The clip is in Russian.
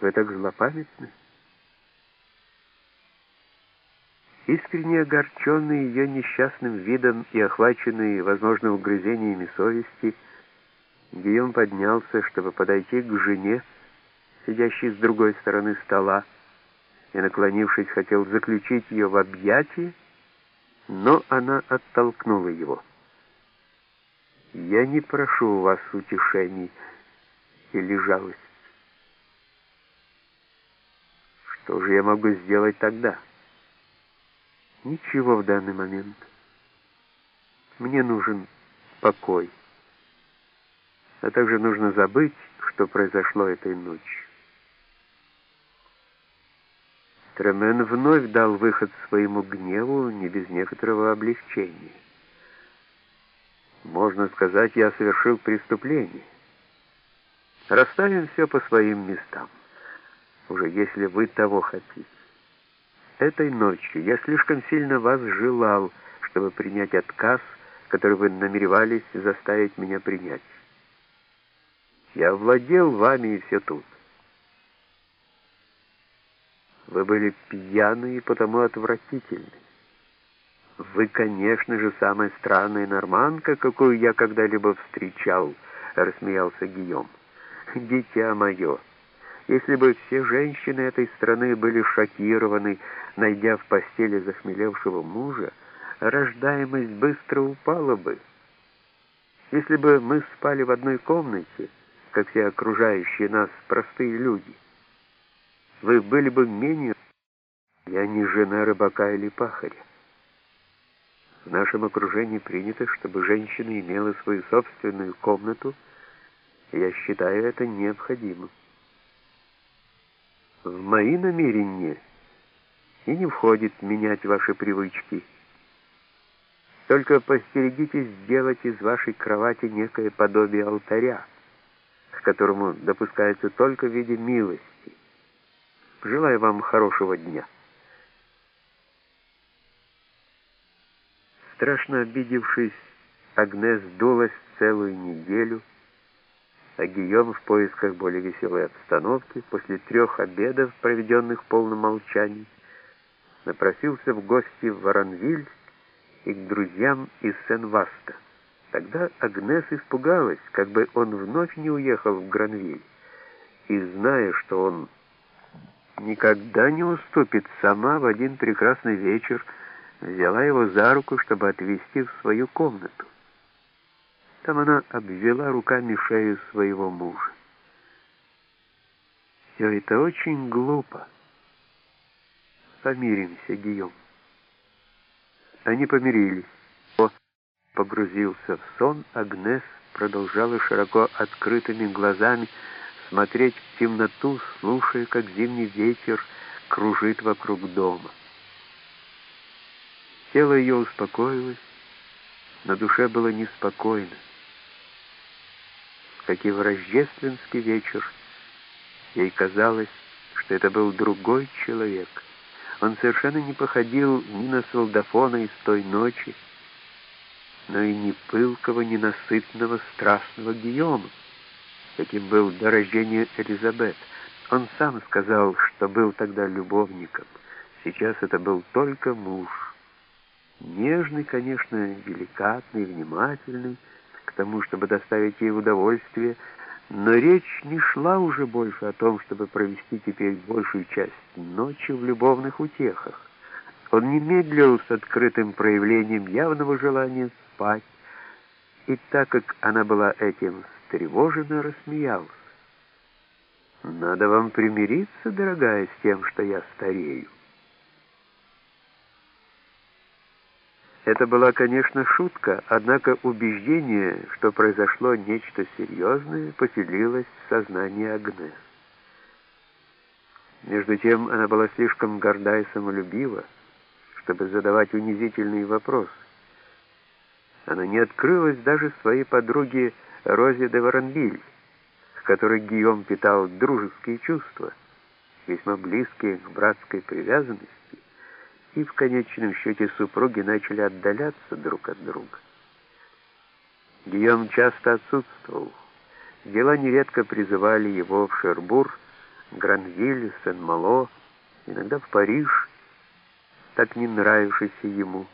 Вы так злопамятны. Искренне огорченный ее несчастным видом и охваченный, возможно, угрызениями совести, Гийом поднялся, чтобы подойти к жене, сидящей с другой стороны стола, и, наклонившись, хотел заключить ее в объятии, но она оттолкнула его. «Я не прошу у вас утешений или жалости. Что же я могу сделать тогда?» Ничего в данный момент. Мне нужен покой. А также нужно забыть, что произошло этой ночью. Тремен вновь дал выход своему гневу не без некоторого облегчения. Можно сказать, я совершил преступление. Расставим все по своим местам, уже если вы того хотите. Этой ночью я слишком сильно вас желал, чтобы принять отказ, который вы намеревались заставить меня принять. Я владел вами и все тут. Вы были пьяны и потому отвратительны. Вы, конечно же, самая странная норманка, какую я когда-либо встречал, рассмеялся Гийом. Дитя мое, если бы все женщины этой страны были шокированы, найдя в постели захмелевшего мужа, рождаемость быстро упала бы. Если бы мы спали в одной комнате, как все окружающие нас простые люди, вы были бы менее... Я не жена рыбака или пахаря. В нашем окружении принято, чтобы женщина имела свою собственную комнату, я считаю это необходимым в мои намерения и не входит менять ваши привычки. Только постерегитесь сделать из вашей кровати некое подобие алтаря, к которому допускается только в виде милости. Желаю вам хорошего дня. Страшно обидевшись, Агнес дулась целую неделю, а Гийом в поисках более веселой обстановки после трех обедов, проведенных в полном молчании, напросился в гости в Воронвиль и к друзьям из Сен-Васта. Тогда Агнес испугалась, как бы он вновь не уехал в Гранвиль, и, зная, что он никогда не уступит, сама в один прекрасный вечер взяла его за руку, чтобы отвезти в свою комнату. Там она обвела руками шею своего мужа. Все это очень глупо. Помиримся, Гийом. Они помирились. О, погрузился в сон, Агнес продолжала широко открытыми глазами смотреть в темноту, слушая, как зимний ветер кружит вокруг дома. Тело ее успокоилось, на душе было неспокойно как и в рождественский вечер. Ей казалось, что это был другой человек. Он совершенно не походил ни на солдафона из той ночи, но и не пылкого, ненасытного, страстного Гийома, каким был до рождения Элизабет. Он сам сказал, что был тогда любовником. Сейчас это был только муж. Нежный, конечно, деликатный, внимательный, тому, чтобы доставить ей удовольствие, но речь не шла уже больше о том, чтобы провести теперь большую часть ночи в любовных утехах. Он не медлил с открытым проявлением явного желания спать, и так как она была этим встревожена, рассмеялся. «Надо вам примириться, дорогая, с тем, что я старею. Это была, конечно, шутка, однако убеждение, что произошло нечто серьезное, поселилось в сознании Агнес. Между тем она была слишком горда и самолюбива, чтобы задавать унизительные вопросы. Она не открылась даже своей подруге Розе де Воронвиль, к которой Гийом питал дружеские чувства, весьма близкие к братской привязанности, и в конечном счете супруги начали отдаляться друг от друга. Гийом часто отсутствовал. Дела нередко призывали его в Шербур, Гранвиль, Сен-Мало, иногда в Париж, так не нравившийся ему.